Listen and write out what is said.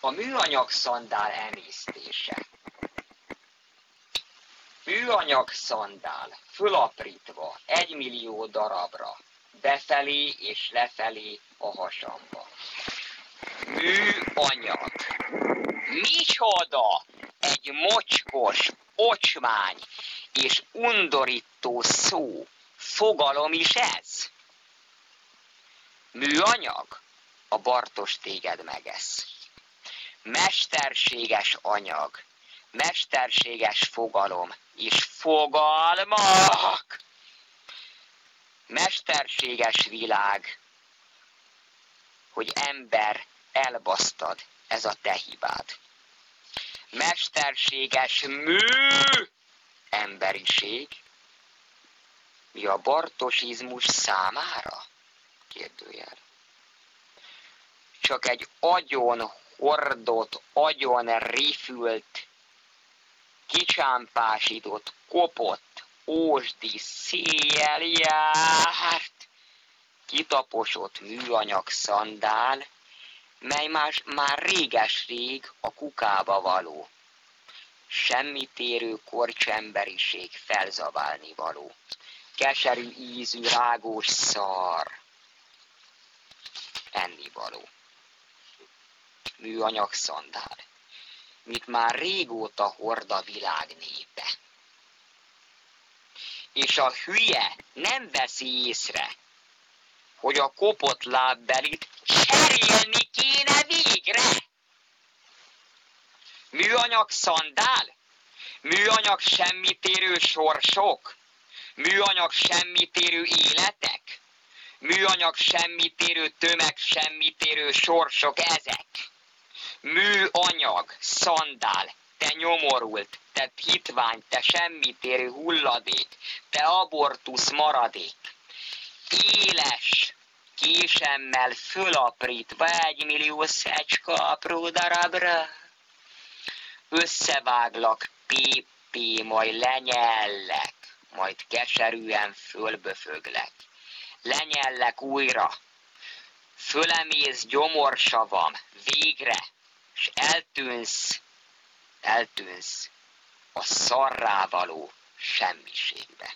A műanyag szandál emésztése. Műanyag szandál, fölaprítva, egymillió darabra, befelé és lefelé a hasamba. Műanyag. Micsoda? Egy mocskos, ocsmány és undorító szó. Fogalom is ez. Műanyag? A Bartos téged megesz. Mesterséges anyag, mesterséges fogalom és fogalmak. Mesterséges világ, hogy ember elbasztad, ez a te hibád. Mesterséges mű emberiség, mi a bartosizmus számára? Kérdőjel. Csak egy agyon hordott, agyon rifült, kicsámpásított, kopott, ósdi széjjel járt, kitaposott műanyag szandál, mely más, már réges-rég a kukába való. Semmi térő korcsemberiség felzabálni való. Keserű ízű, rágós szar. Enni Műanyag szandál, mit már régóta hord a világ népe. És a hülye nem veszi észre, hogy a kopott lábbelit cserélni kéne végre. Műanyag szandál? Műanyag semmitérő sorsok? Műanyag semmitérő életek? Műanyag semmitérő tömeg semmitérő sorsok ezek? Műanyag, szandál, te nyomorult, te hitvány, te semmitérő hulladék, te abortusz maradék éles késemmel fölaprítva egy millió szecska apró darabra. Összeváglak pépé, majd lenyellek, majd keserűen fölböföglek. Lenyellek újra, fölemész gyomorsavam, végre, és eltűnsz, eltűnsz a szarrávaló semmiségbe.